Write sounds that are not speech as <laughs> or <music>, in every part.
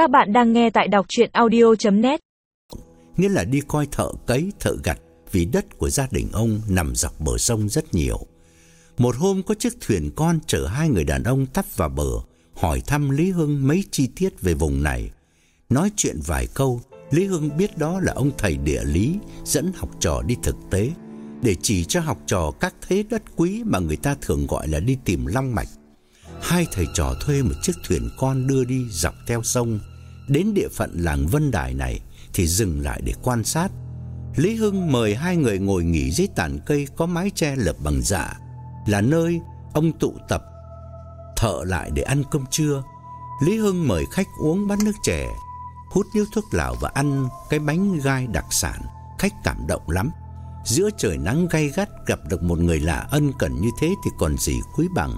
Các bạn đang nghe tại đọc chuyện audio.net Nghĩa là đi coi thợ cấy, thợ gặt vì đất của gia đình ông nằm dọc bờ sông rất nhiều. Một hôm có chiếc thuyền con chở hai người đàn ông tắp vào bờ, hỏi thăm Lý Hưng mấy chi tiết về vùng này. Nói chuyện vài câu, Lý Hưng biết đó là ông thầy địa lý dẫn học trò đi thực tế để chỉ cho học trò các thế đất quý mà người ta thường gọi là đi tìm long mạch. Hai thầy trò thuê một chiếc thuyền con đưa đi dọc theo sông, đến địa phận làng Vân Đài này thì dừng lại để quan sát. Lý Hưng mời hai người ngồi nghỉ dưới tàn cây có mái che lợp bằng dạ, là nơi ông tụ tập thợ lại để ăn cơm trưa. Lý Hưng mời khách uống bát nước chè, hút điếu thuốc lào và ăn cái bánh gai đặc sản. Khách cảm động lắm. Giữa trời nắng gay gắt gặp được một người lạ ân cần như thế thì còn gì quý bằng.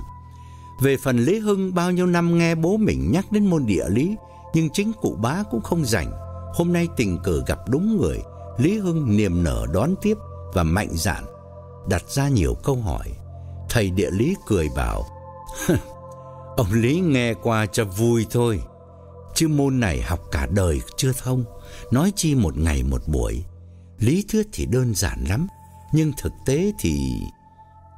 Về phần Lý Hưng bao nhiêu năm nghe bố mình nhắc đến môn địa lý, nhưng chính cụ bá cũng không rảnh. Hôm nay tình cờ gặp đúng người, Lý Hưng niềm nở đón tiếp và mạnh dạn đặt ra nhiều câu hỏi. Thầy địa lý cười bảo: "Ông Lý nghe qua cho vui thôi, chứ môn này học cả đời chưa thông, nói chi một ngày một buổi. Lý thuyết thì đơn giản lắm, nhưng thực tế thì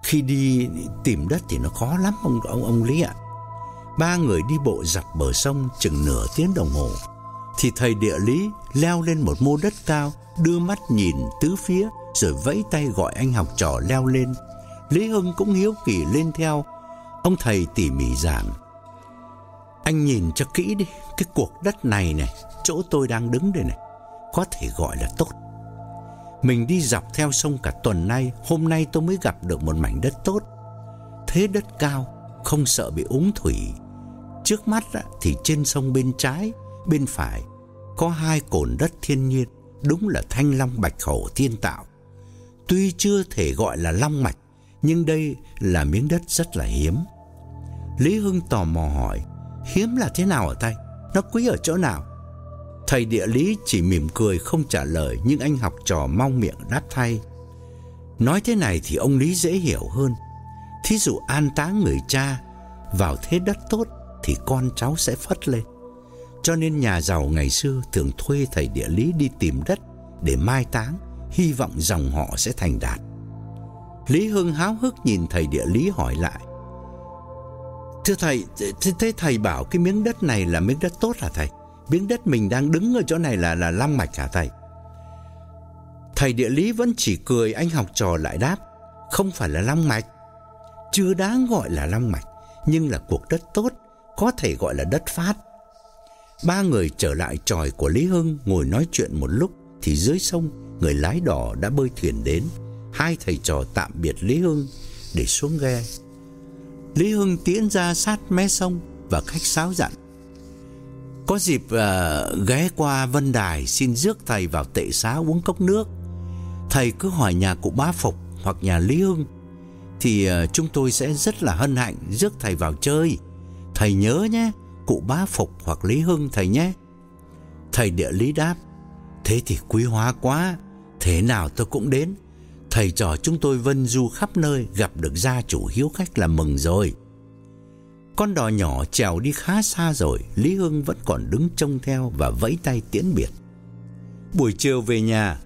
khi đi tìm đất thì nó khó lắm ông ông ông Lý ạ. Ba người đi bộ dọc bờ sông chừng nửa tiếng đồng hồ thì thầy địa lý leo lên một mô đất cao, đưa mắt nhìn tứ phía rồi vẫy tay gọi anh học trò leo lên. Lý Hưng cũng hiếu kỳ lên theo. Ông thầy tỉ mỉ giảng: "Anh nhìn cho kỹ đi, cái cuộc đất này này, chỗ tôi đang đứng đây này, có thể gọi là tốt. Mình đi dọc theo sông cả tuần nay, hôm nay tôi mới gặp được một mảnh đất tốt. Thế đất cao, không sợ bị úng thủy. Trước mắt thì trên sông bên trái, bên phải có hai cồn đất thiên nhiên, đúng là thanh long bạch hổ thiên tạo. Tuy chưa thể gọi là long mạch, nhưng đây là miếng đất rất là hiếm. Lý Hưng tò mò hỏi, hiếm là thế nào ở thầy? Nó quý ở chỗ nào? Thầy địa lý chỉ mỉm cười không trả lời nhưng anh học trò mong miệng đáp thay. Nói thế này thì ông Lý dễ hiểu hơn. Thí dụ an táng người cha vào thế đất tốt thì con cháu sẽ phất lên. Cho nên nhà giàu ngày xưa thường thuê thầy địa lý đi tìm đất để mai táng, hy vọng dòng họ sẽ thành đạt. Lý Hưng háo hức nhìn thầy địa lý hỏi lại. Thưa thầy, thế, thế thầy bảo cái miếng đất này là miếng đất tốt hả thầy? Miếng đất mình đang đứng ở chỗ này là là long mạch hả thầy? Thầy địa lý vẫn chỉ cười anh học trò lại đáp, không phải là long mạch. Chưa đáng gọi là long mạch, nhưng là cuộc đất tốt, có thể gọi là đất phát. Ba người trở lại tròi của Lý Hưng ngồi nói chuyện một lúc thì dưới sông người lái đò đã bơi thuyền đến. Hai thầy trò tạm biệt Lý Hưng để xuống ghe. Lý Hưng tiến ra sát mé sông và khách sáo dặn có dịp uh, ghé qua Vân Đài xin rước thầy vào tệ xá uống cốc nước. Thầy cứ hỏi nhà cụ Bá Phục hoặc nhà Lý Hưng thì uh, chúng tôi sẽ rất là hân hạnh rước thầy vào chơi. Thầy nhớ nhé, cụ Bá Phục hoặc Lý Hưng thầy nhé. Thầy địa lý đáp, thế thì quý hóa quá, thế nào tôi cũng đến. Thầy trò chúng tôi vân du khắp nơi gặp được gia chủ hiếu khách là mừng rồi. Con đò nhỏ trèo đi khá xa rồi, Lý Hưng vẫn còn đứng trông theo và vẫy tay tiễn biệt. Buổi chiều về nhà,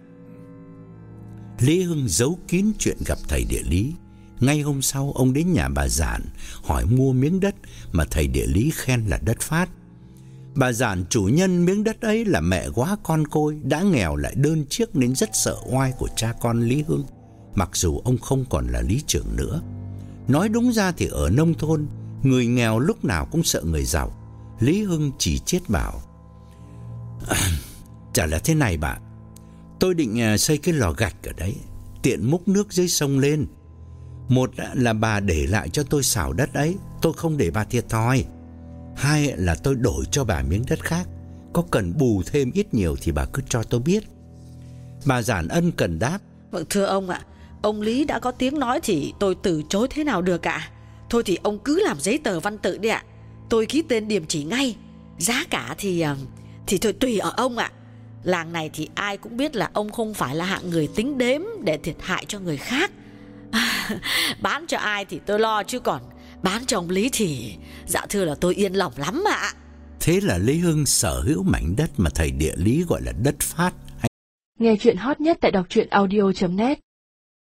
Lý Hưng giấu kín chuyện gặp thầy địa lý. Ngay hôm sau ông đến nhà bà Giản hỏi mua miếng đất mà thầy địa lý khen là đất phát. Bà Giản chủ nhân miếng đất ấy là mẹ quá con côi, đã nghèo lại đơn chiếc nên rất sợ oai của cha con Lý Hưng, mặc dù ông không còn là lý trưởng nữa. Nói đúng ra thì ở nông thôn, Người nghèo lúc nào cũng sợ người giàu. Lý Hưng chỉ chết bảo. <clears throat> chả là thế này bạn. Tôi định à, xây cái lò gạch ở đấy, tiện múc nước dưới sông lên. Một là bà để lại cho tôi xào đất ấy, tôi không để bà thiệt thòi. Hai là tôi đổi cho bà miếng đất khác, có cần bù thêm ít nhiều thì bà cứ cho tôi biết. Bà giản ân cần đáp. Vâng thưa ông ạ, ông Lý đã có tiếng nói thì tôi từ chối thế nào được ạ? Thôi thì ông cứ làm giấy tờ văn tự đi ạ Tôi ký tên điểm chỉ ngay Giá cả thì ờ, Thì thôi tùy ở ông ạ Làng này thì ai cũng biết là ông không phải là hạng người tính đếm Để thiệt hại cho người khác <laughs> Bán cho ai thì tôi lo chứ còn Bán cho ông Lý thì Dạ thưa là tôi yên lòng lắm ạ Thế là Lý Hưng sở hữu mảnh đất mà thầy địa lý gọi là đất phát. Nghe chuyện hot nhất tại đọc truyện audio.net